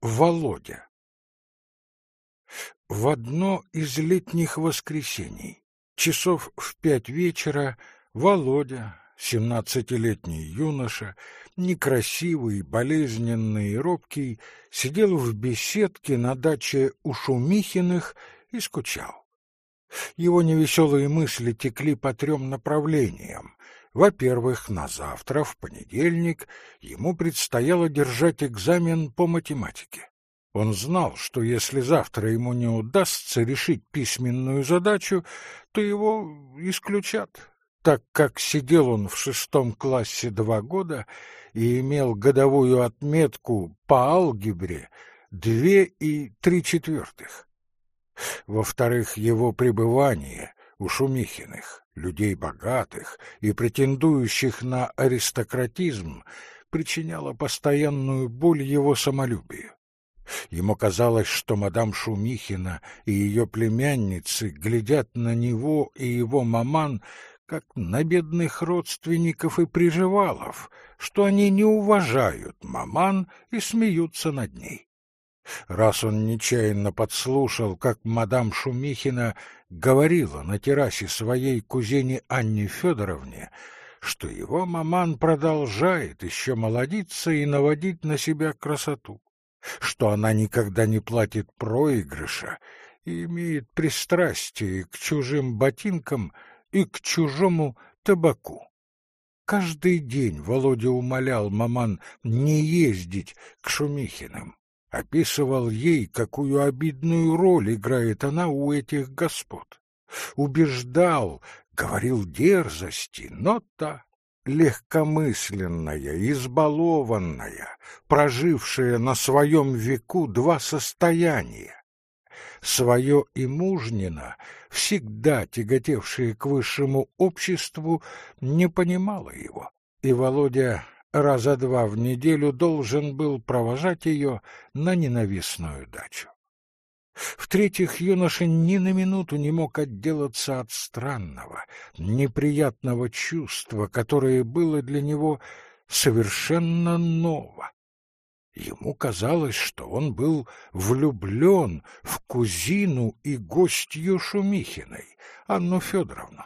Володя В одно из летних воскресений, часов в пять вечера, Володя, семнадцатилетний юноша, некрасивый, болезненный и робкий, сидел в беседке на даче у Шумихиных и скучал. Его невеселые мысли текли по трем направлениям. Во-первых, на завтра, в понедельник, ему предстояло держать экзамен по математике. Он знал, что если завтра ему не удастся решить письменную задачу, то его исключат, так как сидел он в шестом классе два года и имел годовую отметку по алгебре две и три четвертых. Во-вторых, его пребывание у Шумихиных, людей богатых и претендующих на аристократизм, причиняло постоянную боль его самолюбию. Ему казалось, что мадам Шумихина и ее племянницы глядят на него и его маман, как на бедных родственников и приживалов, что они не уважают маман и смеются над ней. Раз он нечаянно подслушал, как мадам Шумихина говорила на террасе своей кузине Анне Федоровне, что его маман продолжает еще молодиться и наводить на себя красоту, что она никогда не платит проигрыша и имеет пристрастие к чужим ботинкам и к чужому табаку. Каждый день Володя умолял маман не ездить к Шумихиным, описывал ей, какую обидную роль играет она у этих господ. Убеждал, говорил дерзости, но та легкомысленная, избалованная, прожившая на своем веку два состояния, свое и мужнина, всегда тяготевшая к высшему обществу, не понимала его, и Володя раза два в неделю должен был провожать ее на ненавистную дачу. В-третьих, юноша ни на минуту не мог отделаться от странного, неприятного чувства, которое было для него совершенно ново. Ему казалось, что он был влюблен в кузину и гостью Шумихиной, Анну Федоровну.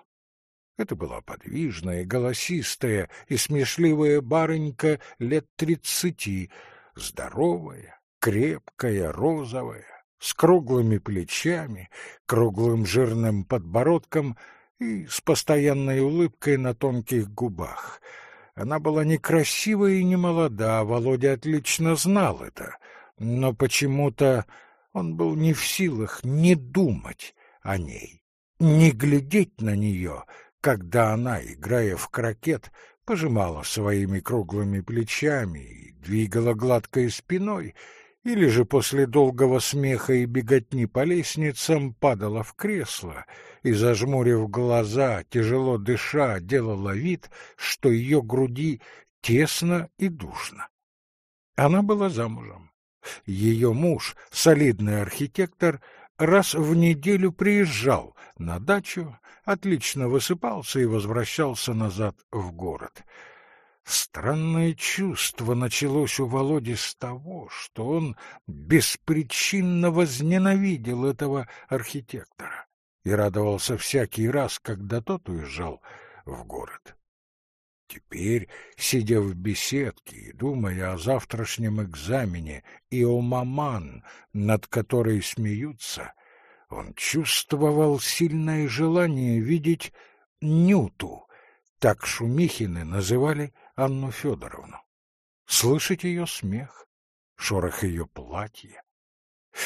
Это была подвижная, голосистая и смешливая барынька лет тридцати, здоровая, крепкая, розовая, с круглыми плечами, круглым жирным подбородком и с постоянной улыбкой на тонких губах. Она была некрасива и не молода, Володя отлично знал это, но почему-то он был не в силах не думать о ней, не глядеть на нее — когда она, играя в крокет, пожимала своими круглыми плечами и двигала гладкой спиной, или же после долгого смеха и беготни по лестницам падала в кресло и, зажмурив глаза, тяжело дыша, делала вид, что ее груди тесно и душно. Она была замужем. Ее муж, солидный архитектор, раз в неделю приезжал на дачу отлично высыпался и возвращался назад в город. Странное чувство началось у Володи с того, что он беспричинно возненавидел этого архитектора и радовался всякий раз, когда тот уезжал в город. Теперь, сидя в беседке и думая о завтрашнем экзамене и о маман, над которой смеются, он чувствовал сильное желание видеть Нюту, так Шумихины называли Анну Федоровну. Слышать ее смех, шорох ее платья.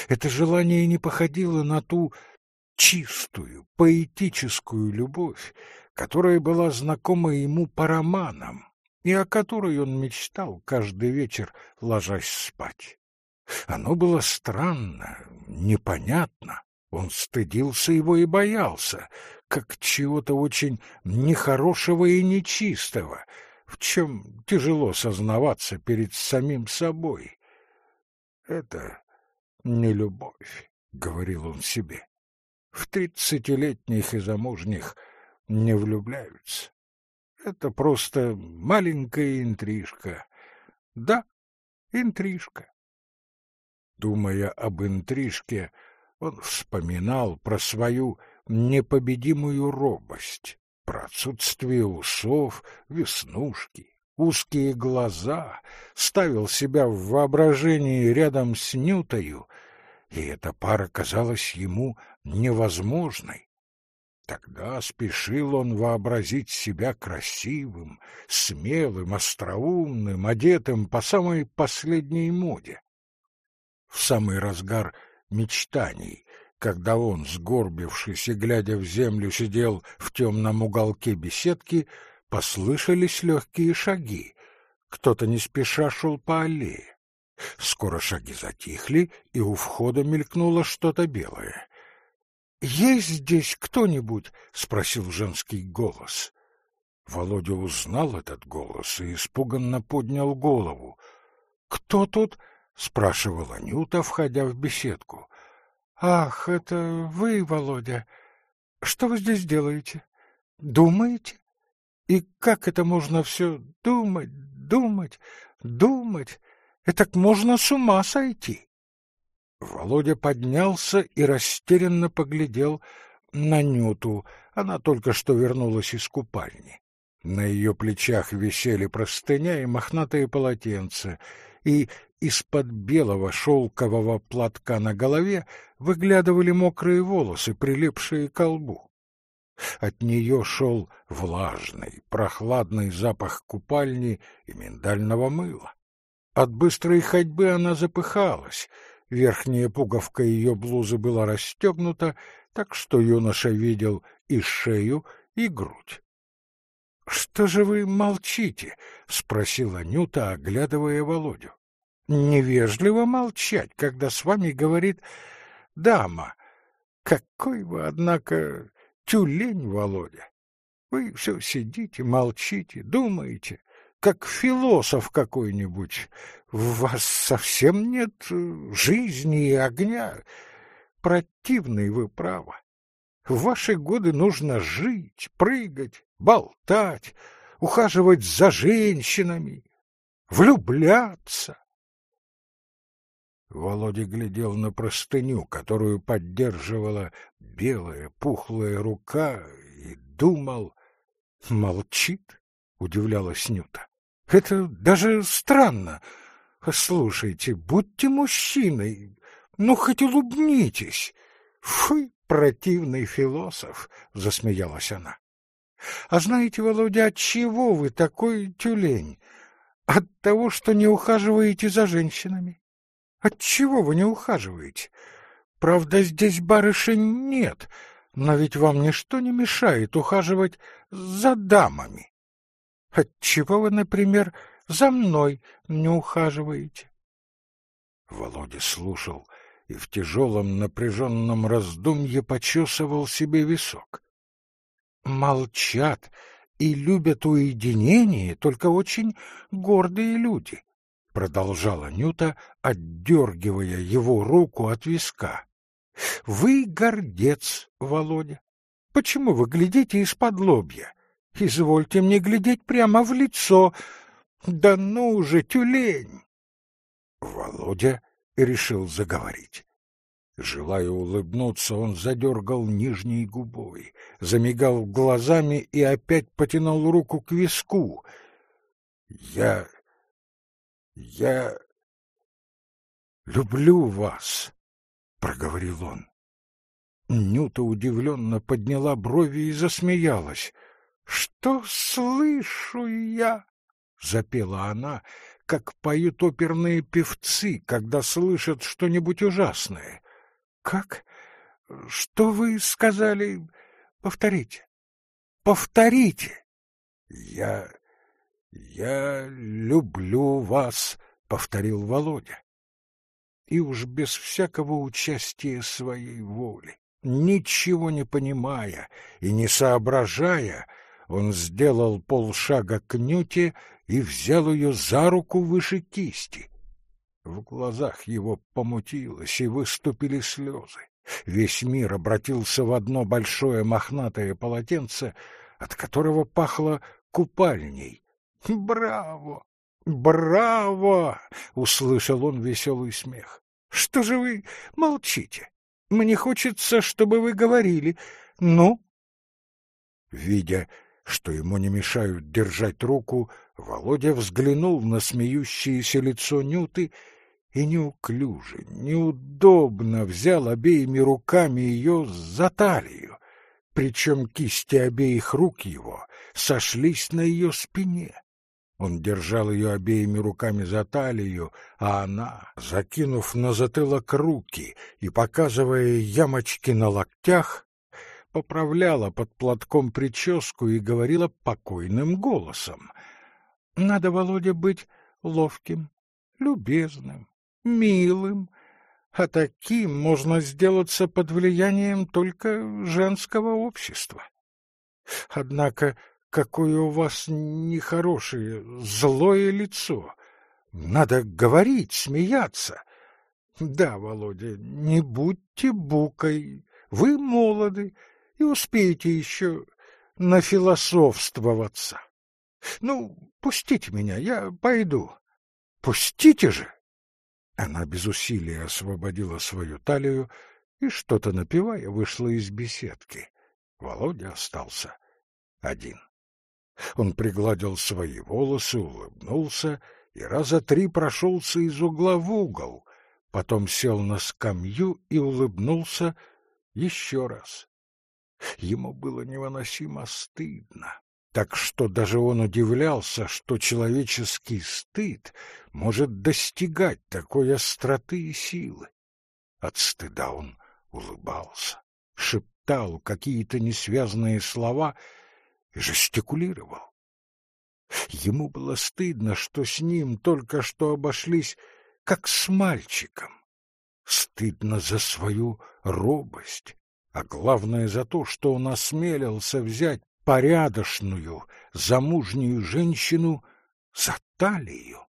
Это желание не походило на ту чистую, поэтическую любовь, которая была знакома ему по романам и о которой он мечтал каждый вечер, ложась спать. Оно было странно, непонятно, он стыдился его и боялся, как чего-то очень нехорошего и нечистого, в чем тяжело сознаваться перед самим собой. «Это не любовь», — говорил он себе. «В тридцатилетних и замужних не влюбляются. Это просто маленькая интрижка. Да, интрижка. Думая об интрижке, он вспоминал про свою непобедимую робость, про отсутствие усов, веснушки, узкие глаза, ставил себя в воображении рядом с Нютою, и эта пара казалась ему невозможной. Тогда спешил он вообразить себя красивым, смелым, остроумным, одетым по самой последней моде. В самый разгар мечтаний, когда он, сгорбившись и глядя в землю, сидел в темном уголке беседки, послышались легкие шаги. Кто-то не спеша шел по аллее. Скоро шаги затихли, и у входа мелькнуло что-то белое. «Есть здесь кто-нибудь?» — спросил женский голос. Володя узнал этот голос и испуганно поднял голову. «Кто тут?» — спрашивала Нюта, входя в беседку. «Ах, это вы, Володя! Что вы здесь делаете? Думаете? И как это можно все думать, думать, думать? Этак можно с ума сойти!» Володя поднялся и растерянно поглядел на Нюту. Она только что вернулась из купальни. На ее плечах висели простыня и мохнатые полотенца, и из-под белого шелкового платка на голове выглядывали мокрые волосы, прилипшие к лбу. От нее шел влажный, прохладный запах купальни и миндального мыла. От быстрой ходьбы она запыхалась, Верхняя пуговка ее блузы была расстегнута, так что юноша видел и шею, и грудь. — Что же вы молчите? — спросила Нюта, оглядывая Володю. — Невежливо молчать, когда с вами говорит дама. Какой вы, однако, тюлень, Володя! Вы все сидите, молчите, думаете, как философ какой-нибудь. В вас совсем нет э, жизни и огня. Противный вы, право. В ваши годы нужно жить, прыгать, болтать, ухаживать за женщинами, влюбляться. Володя глядел на простыню, которую поддерживала белая пухлая рука, и думал, молчит, удивлялась Нюта. Это даже странно. Слушайте, будьте мужчиной, ну хоть улыбнитесь. Фу, противный философ, засмеялась она. А знаете, Володя, от чего вы такой тюлень? От того, что не ухаживаете за женщинами. От чего вы не ухаживаете? Правда, здесь барышень нет, но ведь вам ничто не мешает ухаживать за дамами. Отчего вы, например, за мной не ухаживаете? Володя слушал и в тяжелом напряженном раздумье почесывал себе висок. Молчат и любят уединение только очень гордые люди, продолжала Нюта, отдергивая его руку от виска. Вы гордец, Володя. Почему вы глядите из-под лобья? Извольте мне глядеть прямо в лицо. Да ну же, тюлень! Володя решил заговорить. Желая улыбнуться, он задергал нижней губой, замигал глазами и опять потянул руку к виску. «Я... я... люблю вас», — проговорил он. Нюта удивленно подняла брови и засмеялась. Что слышу я? запела она, как поют оперные певцы, когда слышат что-нибудь ужасное. Как? Что вы сказали? Повторите. Повторите. Я я люблю вас, повторил Володя. И уж без всякого участия своей воли, ничего не понимая и не соображая, он сделал полшага к Нюте и взял ее за руку выше кисти. В глазах его помутилось, и выступили слезы. Весь мир обратился в одно большое мохнатое полотенце, от которого пахло купальней. «Браво! Браво!» — услышал он веселый смех. Что же вы молчите? Мне хочется, чтобы вы говорили. Ну?» Видя, что ему не мешают держать руку, Володя взглянул на смеющееся лицо Нюты и неуклюже, неудобно взял обеими руками ее за талию, причем кисти обеих рук его сошлись на ее спине. Он держал ее обеими руками за талию, а она, закинув на затылок руки и показывая ямочки на локтях, поправляла под платком прическу и говорила покойным голосом. «Надо, Володя, быть ловким, любезным, милым, а таким можно сделаться под влиянием только женского общества. Однако какое у вас нехорошее, злое лицо. Надо говорить, смеяться. Да, Володя, не будьте букой, вы молоды и успеете еще нафилософствоваться. Ну, пустите меня, я пойду. Пустите же! Она без усилия освободила свою талию и, что-то напевая, вышла из беседки. Володя остался один. Он пригладил свои волосы, улыбнулся и раза три прошелся из угла в угол, потом сел на скамью и улыбнулся еще раз. Ему было невыносимо стыдно, так что даже он удивлялся, что человеческий стыд может достигать такой остроты и силы. От стыда он улыбался, шептал какие-то несвязные слова — жестикулировал. Ему было стыдно, что с ним только что обошлись, как с мальчиком. Стыдно за свою робость, а главное за то, что он осмелился взять порядочную, замужнюю женщину за талию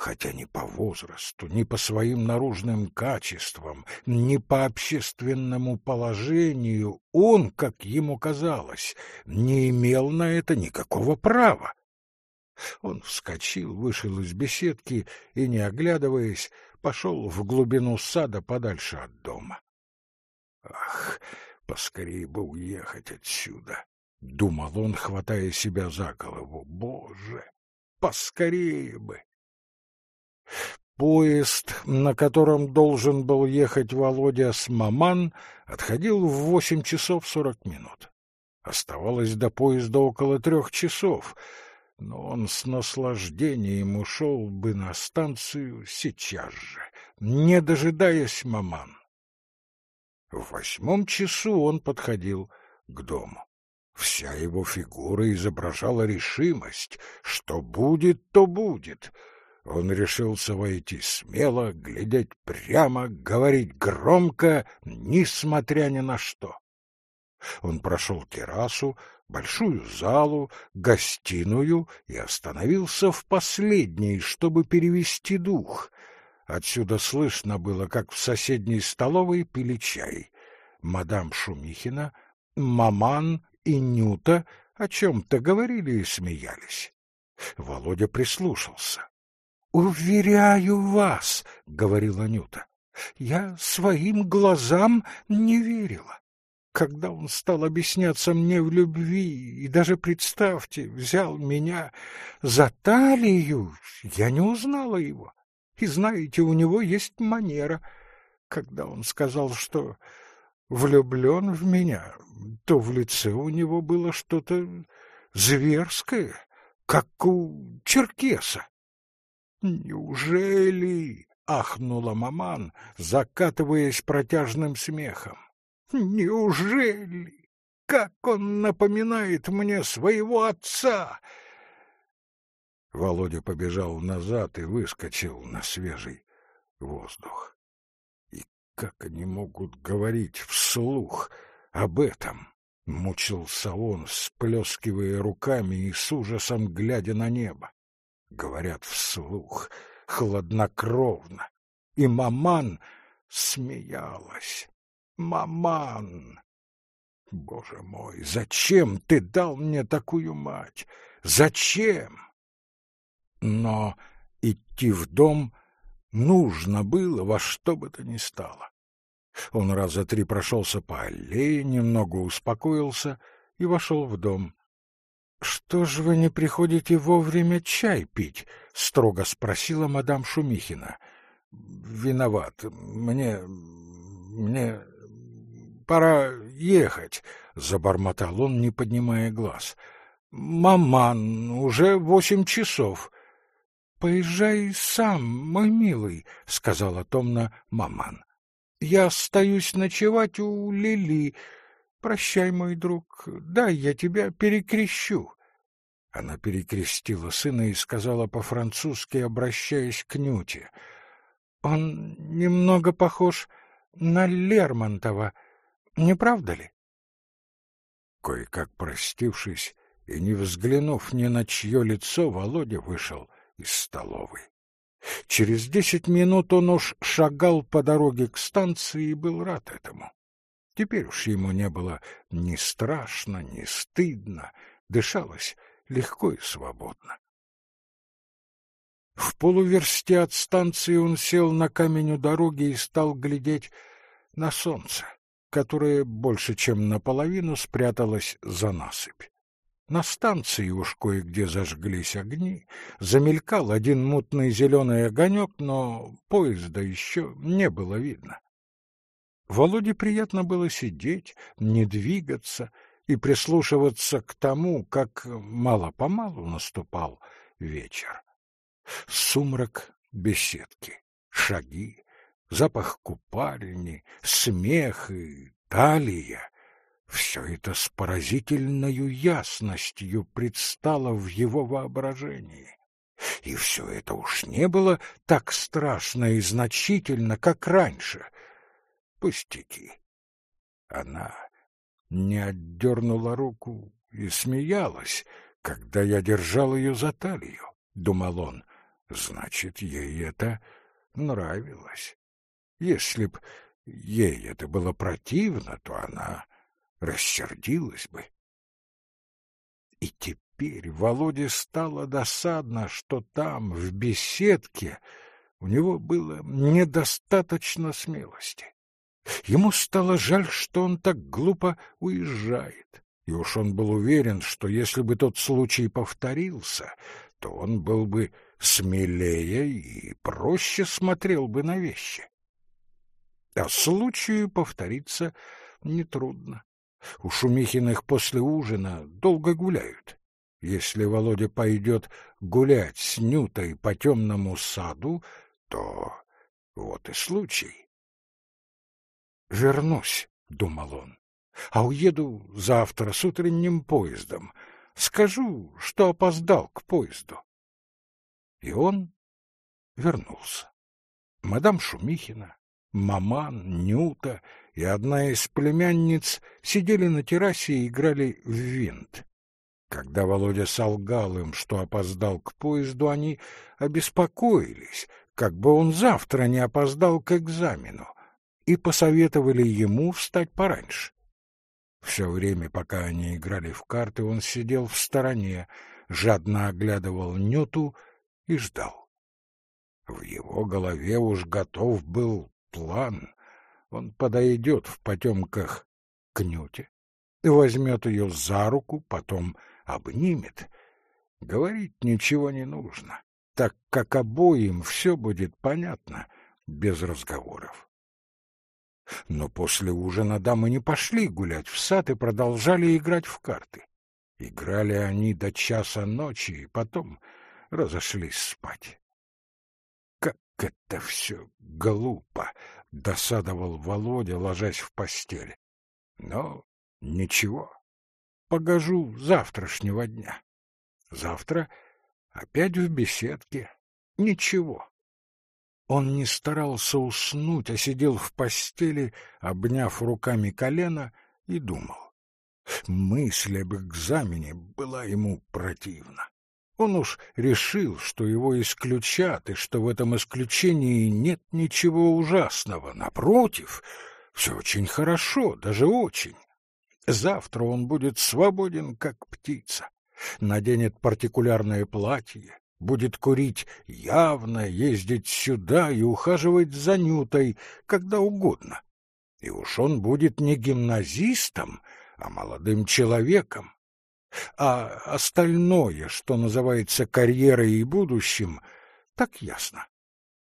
хотя ни по возрасту, ни по своим наружным качествам, ни по общественному положению он, как ему казалось, не имел на это никакого права. Он вскочил, вышел из беседки и, не оглядываясь, пошел в глубину сада подальше от дома. Ах, поскорее бы уехать отсюда, — думал он, хватая себя за голову. Боже, поскорее бы! Поезд, на котором должен был ехать Володя с Маман, отходил в восемь часов сорок минут. Оставалось до поезда около трех часов, но он с наслаждением ушел бы на станцию сейчас же, не дожидаясь Маман. В восьмом часу он подходил к дому. Вся его фигура изображала решимость. Что будет, то будет — он решился войти смело, глядеть прямо, говорить громко, несмотря ни на что. Он прошел террасу, большую залу, гостиную и остановился в последней, чтобы перевести дух. Отсюда слышно было, как в соседней столовой пили чай. Мадам Шумихина, Маман и Нюта о чем-то говорили и смеялись. Володя прислушался. «Уверяю вас», — говорила Нюта, — «я своим глазам не верила. Когда он стал объясняться мне в любви и даже, представьте, взял меня за талию, я не узнала его. И знаете, у него есть манера. Когда он сказал, что влюблен в меня, то в лице у него было что-то зверское, как у черкеса. «Неужели?» — ахнула маман, закатываясь протяжным смехом. «Неужели? Как он напоминает мне своего отца!» Володя побежал назад и выскочил на свежий воздух. И как они могут говорить вслух об этом? Мучился он, всплескивая руками и с ужасом глядя на небо говорят вслух, хладнокровно. И маман смеялась. Маман! Боже мой, зачем ты дал мне такую мать? Зачем? Но идти в дом нужно было во что бы то ни стало. Он раза три прошелся по аллее, немного успокоился и вошел в дом. — Что ж вы не приходите вовремя чай пить? — строго спросила мадам Шумихина. — Виноват. Мне... мне... пора ехать, — забормотал он, не поднимая глаз. — Маман, уже восемь часов. — Поезжай сам, мой милый, — сказала томно маман. — Я остаюсь ночевать у Лили. Прощай, мой друг, дай я тебя перекрещу. Она перекрестила сына и сказала по-французски, обращаясь к Нюте. — Он немного похож на Лермонтова, не правда ли? Кое-как простившись и не взглянув ни на чье лицо, Володя вышел из столовой. Через десять минут он уж шагал по дороге к станции и был рад этому. Теперь уж ему не было ни страшно, ни стыдно, дышалось легко и свободно. В полуверсте от станции он сел на камень у дороги и стал глядеть на солнце, которое больше чем наполовину спряталось за насыпь. На станции уж кое-где зажглись огни, замелькал один мутный зеленый огонек, но поезда еще не было видно. Володе приятно было сидеть, не двигаться и прислушиваться к тому, как мало-помалу наступал вечер. Сумрак беседки, шаги, запах купальни, смех и талия — все это с поразительною ясностью предстало в его воображении. И все это уж не было так страшно и значительно, как раньше — Пустяки. Она не отдернула руку и смеялась, когда я держал ее за талию, — думал он. Значит, ей это нравилось. Если б ей это было противно, то она рассердилась бы. И теперь Володе стало досадно, что там, в беседке, у него было недостаточно смелости. Ему стало жаль, что он так глупо уезжает, и уж он был уверен, что если бы тот случай повторился, то он был бы смелее и проще смотрел бы на вещи. А случаю повториться нетрудно. У Шумихиных после ужина долго гуляют. Если Володя пойдет гулять с Нютой по темному саду, то вот и случай вернусь, — думал он, — а уеду завтра с утренним поездом. Скажу, что опоздал к поезду. И он вернулся. Мадам Шумихина, маман, Нюта и одна из племянниц сидели на террасе и играли в винт. Когда Володя солгал им, что опоздал к поезду, они обеспокоились, как бы он завтра не опоздал к экзамену и посоветовали ему встать пораньше. Все время, пока они играли в карты, он сидел в стороне, жадно оглядывал Нюту и ждал. В его голове уж готов был план. Он подойдет в потемках к Нюте, возьмет ее за руку, потом обнимет. Говорить ничего не нужно, так как обоим все будет понятно без разговоров. Но после ужина дамы не пошли гулять в сад и продолжали играть в карты. Играли они до часа ночи и потом разошлись спать. Как это все глупо! — досадовал Володя, ложась в постель. Но ничего, погожу завтрашнего дня. Завтра опять в беседке. Ничего. Он не старался уснуть, а сидел в постели, обняв руками колено, и думал. Мысль об экзамене была ему противна. Он уж решил, что его исключат, и что в этом исключении нет ничего ужасного. Напротив, все очень хорошо, даже очень. Завтра он будет свободен, как птица. Наденет партикулярное платье, будет курить явно, ездить сюда и ухаживать за Нютой, когда угодно. И уж он будет не гимназистом, а молодым человеком. А остальное, что называется карьерой и будущим, так ясно.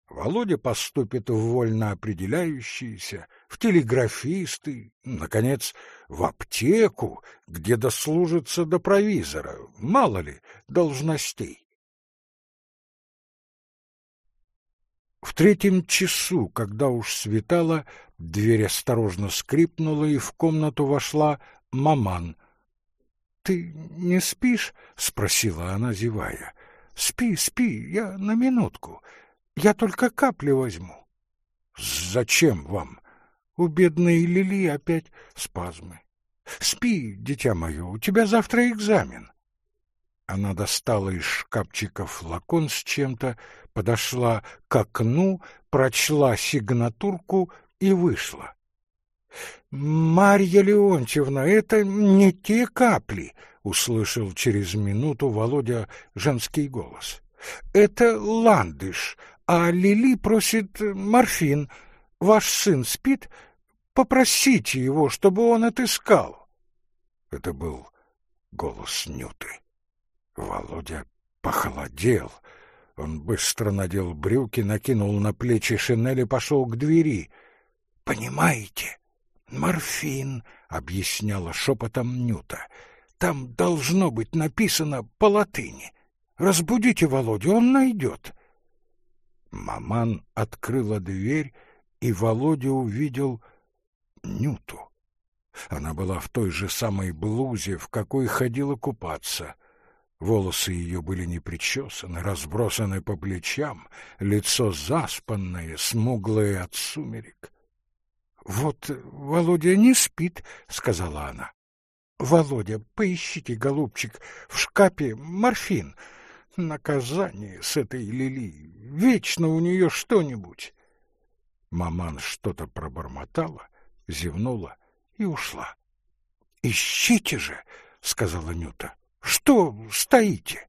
Володя поступит в вольно определяющиеся, в телеграфисты, наконец, в аптеку, где дослужится до провизора, мало ли, должностей. В третьем часу, когда уж светало, дверь осторожно скрипнула, и в комнату вошла маман. — Ты не спишь? — спросила она, зевая. — Спи, спи, я на минутку. Я только капли возьму. — Зачем вам? У бедной Лили опять спазмы. — Спи, дитя мое, у тебя завтра экзамен. Она достала из шкафчика флакон с чем-то, подошла к окну, прочла сигнатурку и вышла. — Марья Леонтьевна, это не те капли! — услышал через минуту Володя женский голос. — Это ландыш, а Лили просит морфин. Ваш сын спит? Попросите его, чтобы он отыскал. Это был голос Нюты. Володя похолодел. Он быстро надел брюки, накинул на плечи шинель и пошел к двери. — Понимаете, морфин, — объясняла шепотом Нюта. — Там должно быть написано по латыни. Разбудите Володю, он найдет. Маман открыла дверь, и Володя увидел Нюту. Она была в той же самой блузе, в какой ходила купаться. Волосы ее были не причесаны, разбросаны по плечам, лицо заспанное, смуглое от сумерек. — Вот Володя не спит, — сказала она. — Володя, поищите, голубчик, в шкапе морфин — Наказание с этой Лили. Вечно у нее что-нибудь. Маман что-то пробормотала, зевнула и ушла. — Ищите же, — сказала Нюта. — Что стоите?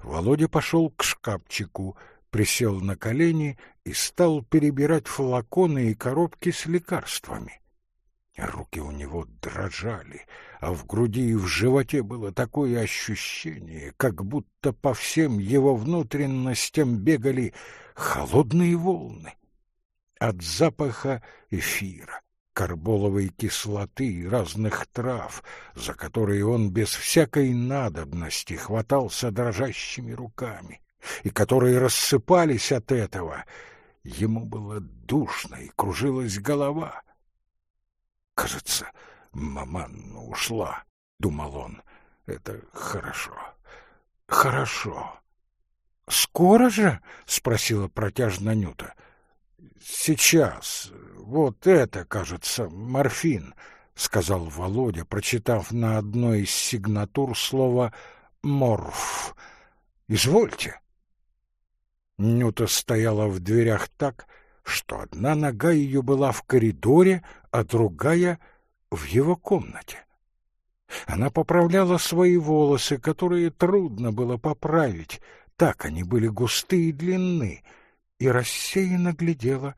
Володя пошел к шкафчику, присел на колени и стал перебирать флаконы и коробки с лекарствами. Руки у него дрожали, а в груди и в животе было такое ощущение, как будто по всем его внутренностям бегали холодные волны. От запаха эфира, карболовой кислоты и разных трав, за которые он без всякой надобности хватался дрожащими руками, и которые рассыпались от этого, ему было душно и кружилась голова — Кажется, маман ушла, — думал он. Это хорошо, хорошо. — Скоро же? — спросила протяжно Нюта. — Сейчас. Вот это, кажется, морфин, — сказал Володя, прочитав на одной из сигнатур слово «морф». — Извольте. Нюта стояла в дверях так, что одна нога ее была в коридоре, а другая — в его комнате. Она поправляла свои волосы, которые трудно было поправить, так они были густые и длинны, и рассеянно глядела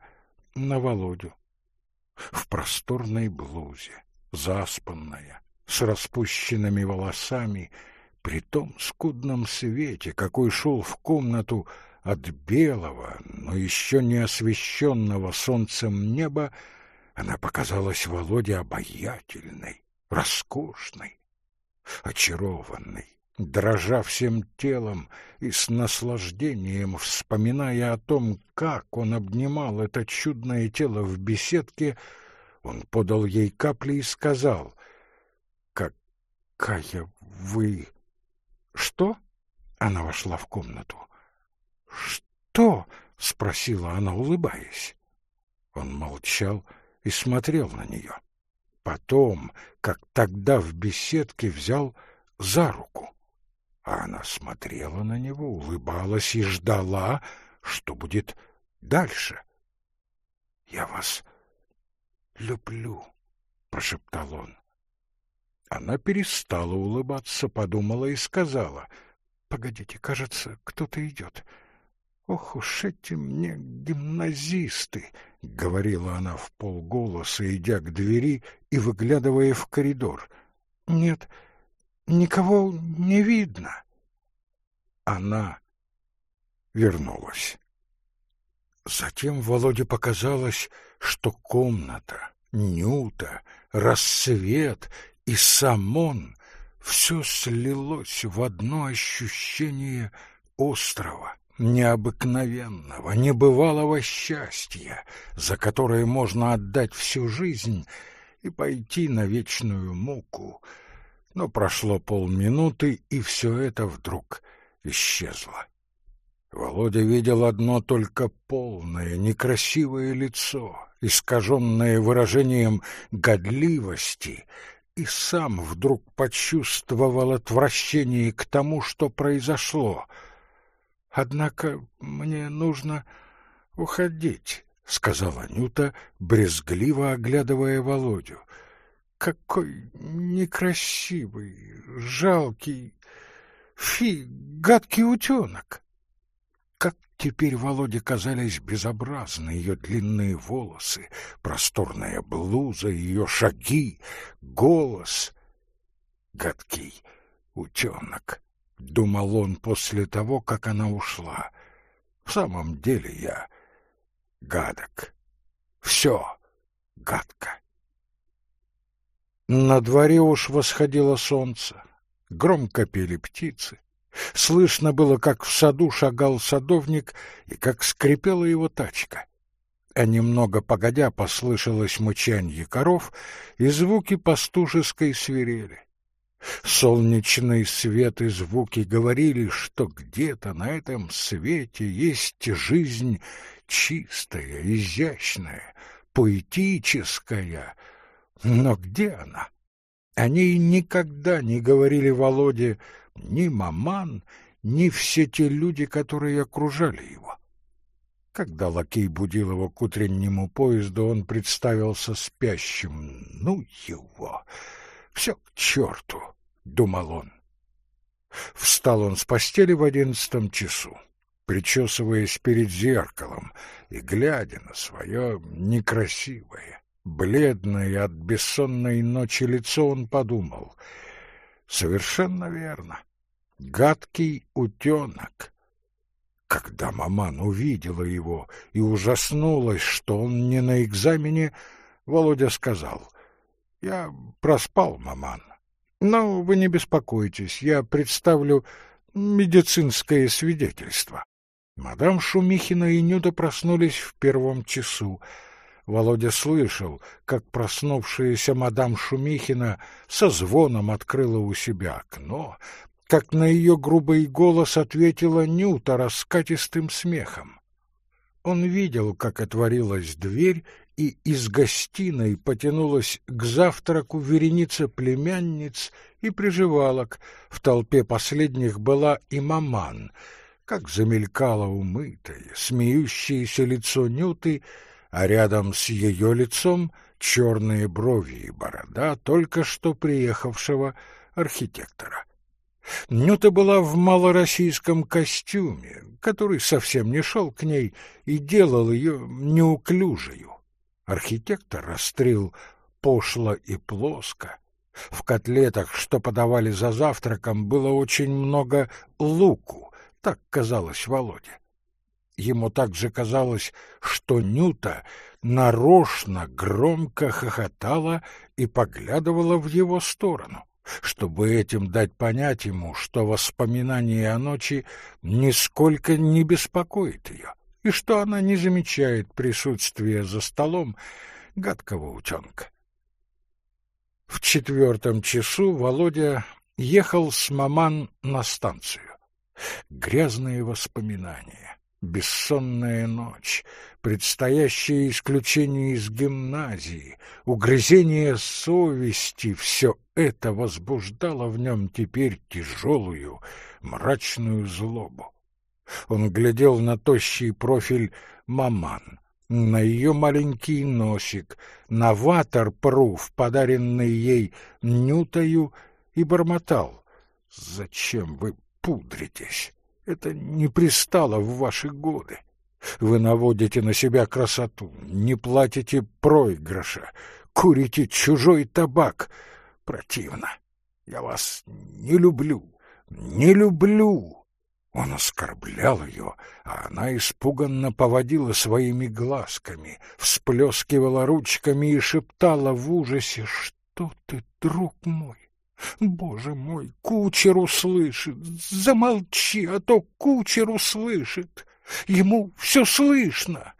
на Володю. В просторной блузе, заспанная, с распущенными волосами, при том скудном свете, какой шел в комнату, от белого, но еще не освещенного солнцем неба, она показалась Володе обаятельной, роскошной, очарованной, дрожа всем телом и с наслаждением вспоминая о том, как он обнимал это чудное тело в беседке, он подал ей капли и сказал, «Какая вы...» «Что?» Она вошла в комнату. «Что?» — спросила она, улыбаясь. Он молчал и смотрел на нее. Потом, как тогда в беседке, взял за руку. А она смотрела на него, улыбалась и ждала, что будет дальше. «Я вас люблю», — прошептал он. Она перестала улыбаться, подумала и сказала, Погодите, кажется, кто-то идет. Ох уж эти мне гимназисты, — говорила она в полголоса, идя к двери и выглядывая в коридор. Нет, никого не видно. Она вернулась. Затем Володе показалось, что комната, Нюта, рассвет и сам он — все слилось в одно ощущение острова, необыкновенного, небывалого счастья, за которое можно отдать всю жизнь и пойти на вечную муку. Но прошло полминуты, и все это вдруг исчезло. Володя видел одно только полное, некрасивое лицо, искаженное выражением годливости, и сам вдруг почувствовал отвращение к тому, что произошло. «Однако мне нужно уходить», — сказала Нюта, брезгливо оглядывая Володю. «Какой некрасивый, жалкий, фи, гадкий утенок!» Теперь Володе казались безобразны ее длинные волосы, просторная блуза, ее шаги, голос. Гадкий утенок, — думал он после того, как она ушла. В самом деле я гадок. Все гадко. На дворе уж восходило солнце, громко пели птицы. Слышно было, как в саду шагал садовник и как скрипела его тачка. А немного погодя послышалось мычанье коров и звуки пастушеской свирели. Солнечный свет и звуки говорили, что где-то на этом свете есть жизнь чистая, изящная, поэтическая. Но где она? Они никогда не говорили Володе ни маман, ни все те люди, которые окружали его. Когда лакей будил его к утреннему поезду, он представился спящим. «Ну его! Все к черту!» — думал он. Встал он с постели в одиннадцатом часу, причесываясь перед зеркалом и глядя на свое некрасивое, бледное от бессонной ночи лицо, он подумал — Совершенно верно гадкий утенок. Когда маман увидела его и ужаснулась, что он не на экзамене, Володя сказал, «Я проспал, маман. Но вы не беспокойтесь, я представлю медицинское свидетельство». Мадам Шумихина и Нюта проснулись в первом часу. Володя слышал, как проснувшаяся мадам Шумихина со звоном открыла у себя окно, как на ее грубый голос ответила Нюта раскатистым смехом. Он видел, как отворилась дверь, и из гостиной потянулась к завтраку вереница племянниц и приживалок. В толпе последних была и маман. Как замелькало умытое, смеющееся лицо Нюты, а рядом с ее лицом черные брови и борода только что приехавшего архитектора. Нюта была в малороссийском костюме, который совсем не шел к ней и делал ее неуклюжею. Архитектор растрил пошло и плоско. В котлетах, что подавали за завтраком, было очень много луку, так казалось Володе. Ему также казалось, что Нюта нарочно громко хохотала и поглядывала в его сторону чтобы этим дать понять ему, что воспоминание о ночи нисколько не беспокоит ее, и что она не замечает присутствия за столом гадкого утенка. В четвертом часу Володя ехал с маман на станцию. Грязные воспоминания, бессонная ночь, предстоящее исключение из гимназии, угрызение совести — все это возбуждало в нем теперь тяжелую, мрачную злобу. Он глядел на тощий профиль маман, на ее маленький носик, на ватер-пруф, подаренный ей Нютою, и бормотал. «Зачем вы пудритесь. Это не пристало в ваши годы. Вы наводите на себя красоту, не платите проигрыша, курите чужой табак. Противно. Я вас не люблю, не люблю. Он оскорблял ее, а она испуганно поводила своими глазками, всплескивала ручками и шептала в ужасе, «Что ты, друг мой? Боже мой, кучер услышит! Замолчи, а то кучер услышит! Ему все слышно!»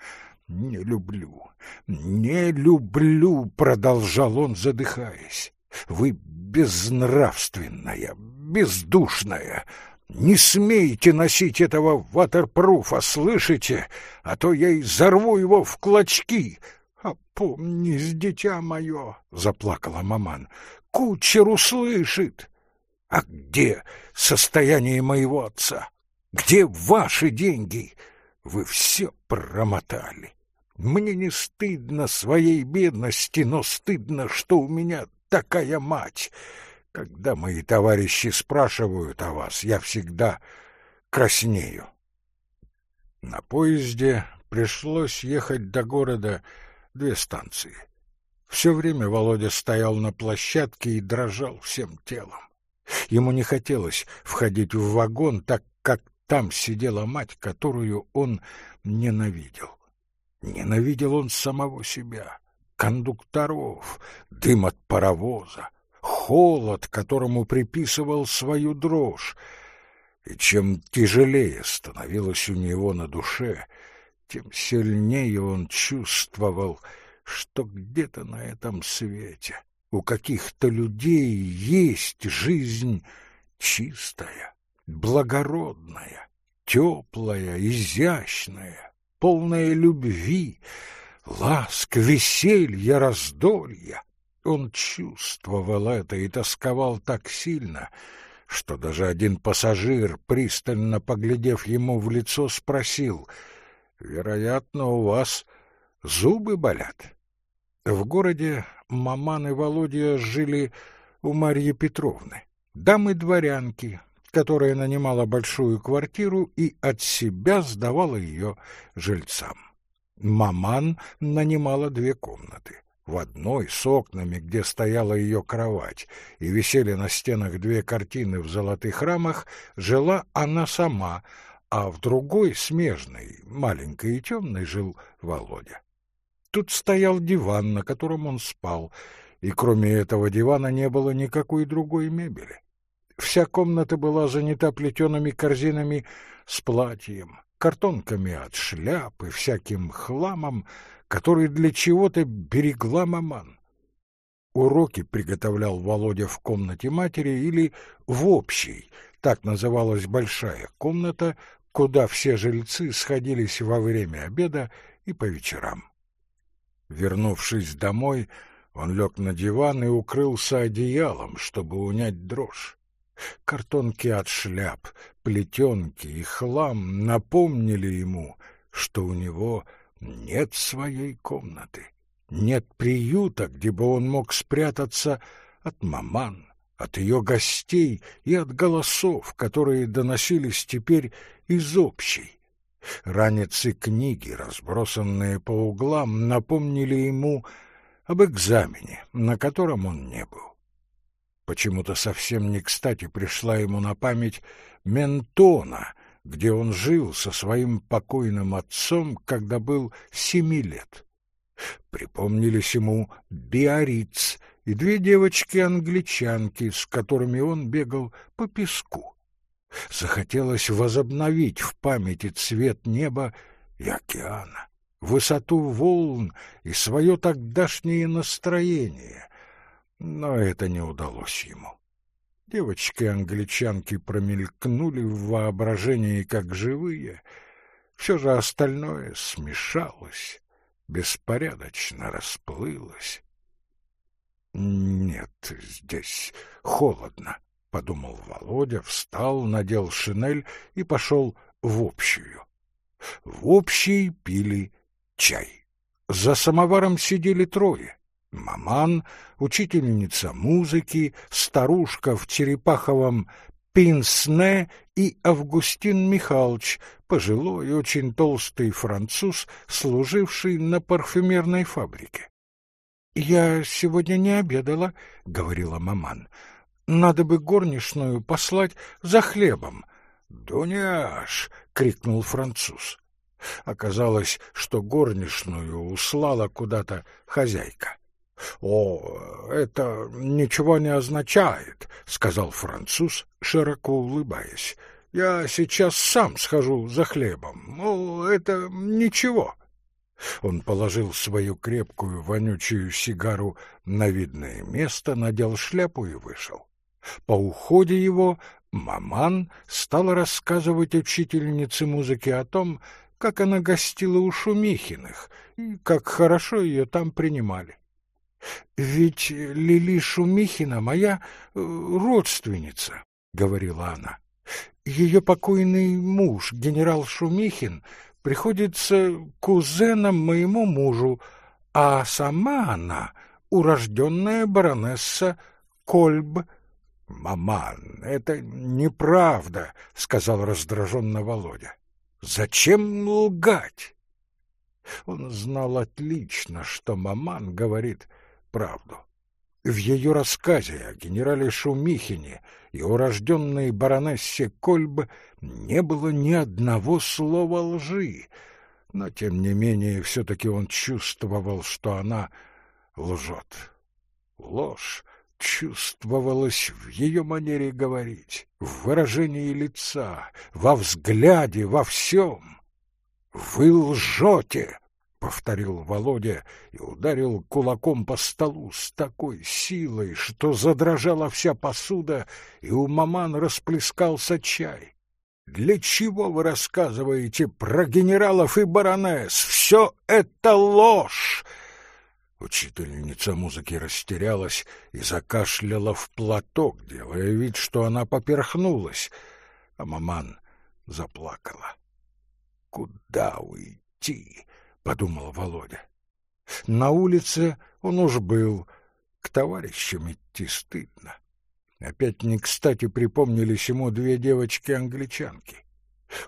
«Не люблю, не люблю!» — продолжал он, задыхаясь. «Вы безнравственная, бездушная!» Не смейте носить этого ватерпруфа, слышите? А то я и взорву его в клочки. Опомнись, дитя мое, — заплакала маман. Кучер услышит. А где состояние моего отца? Где ваши деньги? Вы все промотали. Мне не стыдно своей бедности, но стыдно, что у меня такая мать. Когда мои товарищи спрашивают о вас, я всегда краснею. На поезде пришлось ехать до города две станции. Все время Володя стоял на площадке и дрожал всем телом. Ему не хотелось входить в вагон, так как там сидела мать, которую он ненавидел. Ненавидел он самого себя, кондукторов, дым от паровоза, холод, которому приписывал свою дрожь. И чем тяжелее становилось у него на душе, тем сильнее он чувствовал, что где-то на этом свете у каких-то людей есть жизнь чистая, благородная, теплая, изящная, полная любви, ласк, веселья, раздолья. Он чувствовал это и тосковал так сильно, что даже один пассажир, пристально поглядев ему в лицо, спросил, «Вероятно, у вас зубы болят?» В городе Маман и Володя жили у Марьи Петровны, дамы-дворянки, которая нанимала большую квартиру и от себя сдавала ее жильцам. Маман нанимала две комнаты. В одной с окнами, где стояла ее кровать, и висели на стенах две картины в золотых рамах, жила она сама, а в другой, смежной, маленькой и темной, жил Володя. Тут стоял диван, на котором он спал, и кроме этого дивана не было никакой другой мебели. Вся комната была занята плетеными корзинами с платьем, картонками от шляпы, всяким хламом, который для чего-то берегла маман. Уроки приготовлял Володя в комнате матери или в общей, так называлась большая комната, куда все жильцы сходились во время обеда и по вечерам. Вернувшись домой, он лег на диван и укрылся одеялом, чтобы унять дрожь. Картонки от шляп, плетенки и хлам напомнили ему, что у него нет своей комнаты, нет приюта, где бы он мог спрятаться от маман, от ее гостей и от голосов, которые доносились теперь из общей. Ранец книги, разбросанные по углам, напомнили ему об экзамене, на котором он не был. Почему-то совсем не кстати пришла ему на память Ментона, где он жил со своим покойным отцом, когда был семи лет. Припомнились ему Биориц и две девочки-англичанки, с которыми он бегал по песку. Захотелось возобновить в памяти цвет неба и океана, высоту волн и свое тогдашнее настроение, но это не удалось ему. Девочки-англичанки промелькнули в воображении как живые. Все же остальное смешалось, беспорядочно расплылось. «Нет, здесь холодно», — подумал Володя, встал, надел шинель и пошел в общую. В общей пили чай. За самоваром сидели трое. Маман, учительница музыки, старушка в черепаховом Пинсне и Августин Михайлович, пожилой, очень толстый француз, служивший на парфюмерной фабрике. «Я сегодня не обедала», — говорила маман. «Надо бы горничную послать за хлебом». «Дуняш!» — крикнул француз. Оказалось, что горничную услала куда-то хозяйка. «О, это ничего не означает», — сказал француз, широко улыбаясь. «Я сейчас сам схожу за хлебом. О, это ничего». Он положил свою крепкую вонючую сигару на видное место, надел шляпу и вышел. По уходе его маман стала рассказывать учительнице музыки о том, как она гостила у Шумихиных и как хорошо ее там принимали. «Ведь Лили Шумихина моя э, родственница», — говорила она. «Ее покойный муж, генерал Шумихин, приходится кузеном моему мужу, а сама она — урожденная баронесса Кольб». «Маман, это неправда», — сказал раздраженно Володя. «Зачем лгать?» Он знал отлично, что маман говорит правду. В ее рассказе о генерале Шумихине и урожденной баронессе Кольб не было ни одного слова лжи, но, тем не менее, все-таки он чувствовал, что она лжет. Ложь чувствовалась в ее манере говорить, в выражении лица, во взгляде, во всем. «Вы лжете!» — повторил Володя и ударил кулаком по столу с такой силой, что задрожала вся посуда, и у маман расплескался чай. «Для чего вы рассказываете про генералов и баронесс? Все это ложь!» Учительница музыки растерялась и закашляла в платок, делая вид, что она поперхнулась, а маман заплакала. «Куда уйти?» — подумал Володя. На улице он уж был, к товарищам идти стыдно. Опять не кстати припомнились ему две девочки-англичанки.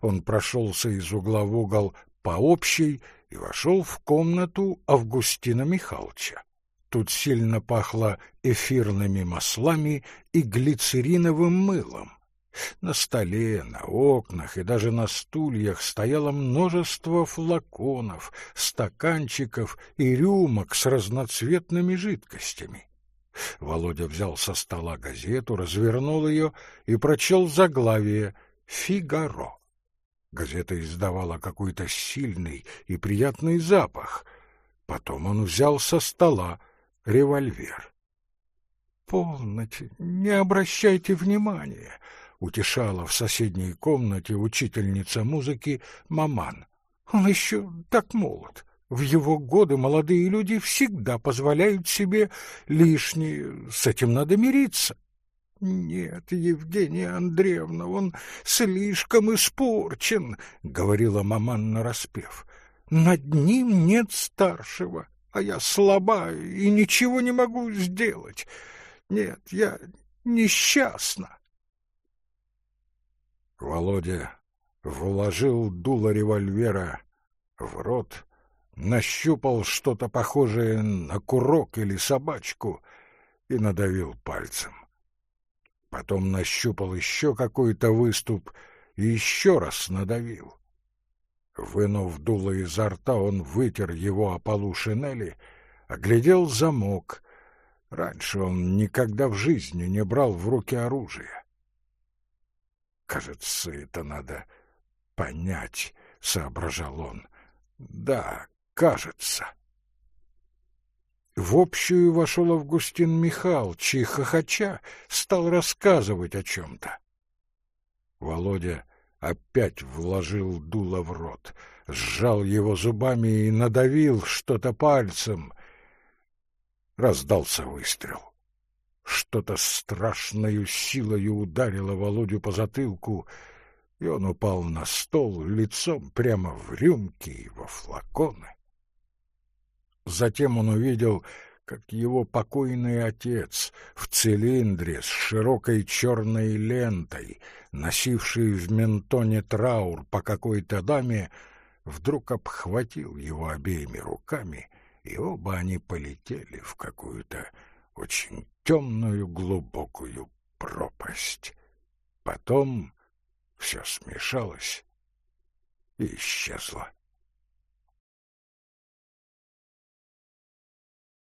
Он прошелся из угла в угол по общей и вошел в комнату Августина Михайловича. Тут сильно пахло эфирными маслами и глицериновым мылом. На столе, на окнах и даже на стульях стояло множество флаконов, стаканчиков и рюмок с разноцветными жидкостями. Володя взял со стола газету, развернул ее и прочел заглавие «Фигаро». Газета издавала какой-то сильный и приятный запах. Потом он взял со стола револьвер. «Полноте, не обращайте внимания», утешала в соседней комнате учительница музыки Маман. Он еще так молод. В его годы молодые люди всегда позволяют себе лишнее. С этим надо мириться. Нет, Евгения Андреевна, он слишком испорчен, говорила Маман нараспев. Над ним нет старшего, а я слаба и ничего не могу сделать. Нет, я несчастна. Володя вложил дуло револьвера в рот, нащупал что-то похожее на курок или собачку и надавил пальцем. Потом нащупал еще какой-то выступ и еще раз надавил. Вынув дуло изо рта, он вытер его о полу шинели, оглядел замок. Раньше он никогда в жизни не брал в руки оружие. Кажется, это надо понять, — соображал он. Да, кажется. В общую вошел Августин Михайлович и, хохоча, стал рассказывать о чем-то. Володя опять вложил дуло в рот, сжал его зубами и надавил что-то пальцем. Раздался выстрел. Что-то страшною силою ударило Володю по затылку, и он упал на стол лицом прямо в рюмки и во флаконы. Затем он увидел, как его покойный отец в цилиндре с широкой черной лентой, носивший в ментоне траур по какой-то даме, вдруг обхватил его обеими руками, и оба они полетели в какую-то очень темную глубокую пропасть. Потом все смешалось и исчезло.